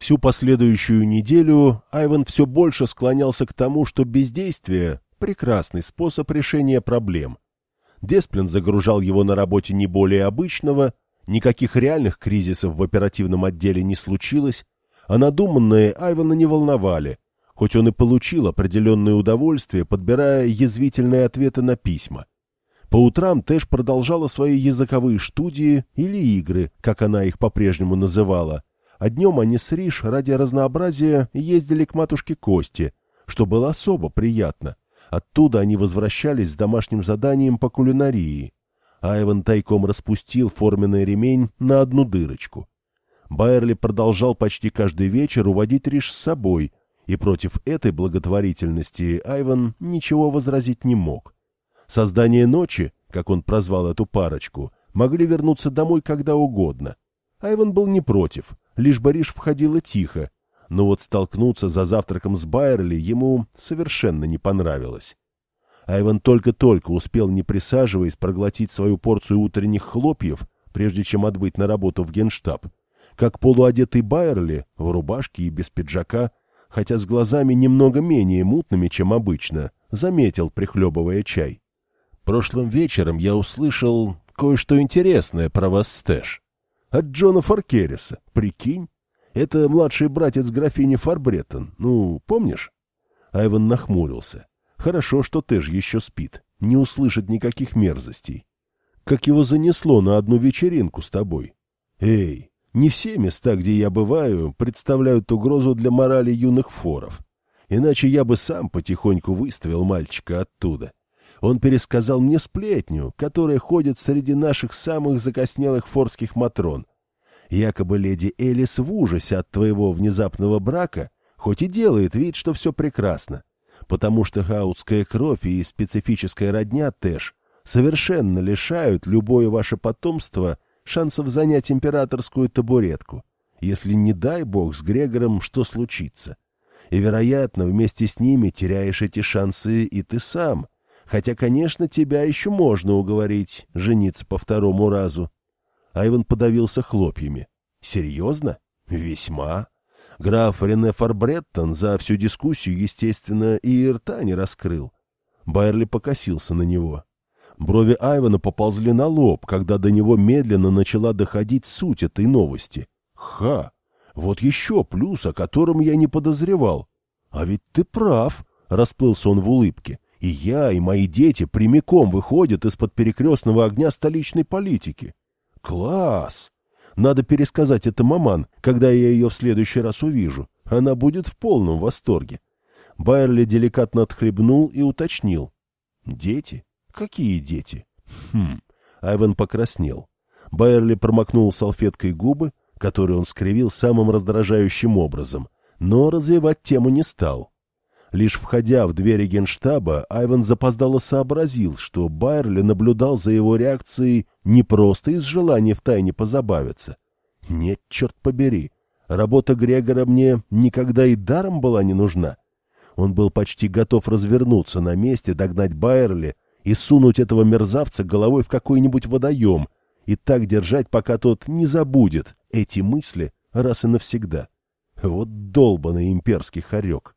Всю последующую неделю Айван все больше склонялся к тому, что бездействие – прекрасный способ решения проблем. Десплин загружал его на работе не более обычного, никаких реальных кризисов в оперативном отделе не случилось, а надуманные Айвана не волновали, хоть он и получил определенное удовольствие, подбирая язвительные ответы на письма. По утрам Тэш продолжала свои языковые студии или игры, как она их по-прежнему называла, а днем они с Риш ради разнообразия ездили к матушке Кости, что было особо приятно. Оттуда они возвращались с домашним заданием по кулинарии. Айван тайком распустил форменный ремень на одну дырочку. Байерли продолжал почти каждый вечер уводить Риш с собой, и против этой благотворительности Айван ничего возразить не мог. Создание ночи, как он прозвал эту парочку, могли вернуться домой когда угодно. Айван был не против, лишь бы Риш входила тихо, но вот столкнуться за завтраком с Байерли ему совершенно не понравилось. Айван только-только успел, не присаживаясь, проглотить свою порцию утренних хлопьев, прежде чем отбыть на работу в генштаб, как полуодетый Байерли, в рубашке и без пиджака, хотя с глазами немного менее мутными, чем обычно, заметил, прихлебывая чай. «Прошлым вечером я услышал кое-что интересное про вас, Стэш. От Джона Фаркериса, прикинь? Это младший братец графини Фарбреттон, ну, помнишь?» Айван нахмурился. «Хорошо, что Тэш еще спит, не услышит никаких мерзостей. Как его занесло на одну вечеринку с тобой? Эй, не все места, где я бываю, представляют угрозу для морали юных форов. Иначе я бы сам потихоньку выставил мальчика оттуда. Он пересказал мне сплетню, которая ходит среди наших самых закоснелых форских матрон. Якобы леди Элис в ужасе от твоего внезапного брака, хоть и делает вид, что все прекрасно, потому что хаутская кровь и специфическая родня Тэш совершенно лишают любое ваше потомство — шансов занять императорскую табуретку, если, не дай бог, с Грегором что случится. И, вероятно, вместе с ними теряешь эти шансы и ты сам, хотя, конечно, тебя еще можно уговорить жениться по второму разу. Айван подавился хлопьями. Серьезно? Весьма. Граф Рене Фарбреттон за всю дискуссию, естественно, и рта не раскрыл. Байерли покосился на него. Брови Айвана поползли на лоб, когда до него медленно начала доходить суть этой новости. Ха! Вот еще плюс, о котором я не подозревал. А ведь ты прав, — расплылся он в улыбке. И я, и мои дети прямиком выходят из-под перекрестного огня столичной политики. Класс! Надо пересказать это маман, когда я ее в следующий раз увижу. Она будет в полном восторге. Байерли деликатно отхлебнул и уточнил. Дети? Какие дети? Хм. Айвен покраснел. Байерли промокнул салфеткой губы, которые он скривил самым раздражающим образом, но развивать тему не стал. Лишь входя в двери генштаба, Айвен запоздало сообразил, что Байерли наблюдал за его реакцией не просто из желания втайне позабавиться. Нет, черт побери, работа Грегора мне никогда и даром была не нужна. Он был почти готов развернуться на месте, догнать Байерли, и сунуть этого мерзавца головой в какой-нибудь водоем и так держать, пока тот не забудет эти мысли раз и навсегда. Вот долбанный имперский хорек.